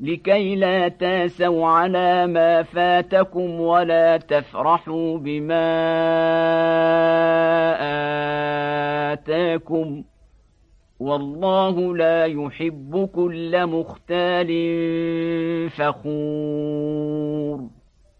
لكي لا تاسوا على ما فاتكم ولا تفرحوا بما آتاكم. والله لا يحب كل مختال فخور.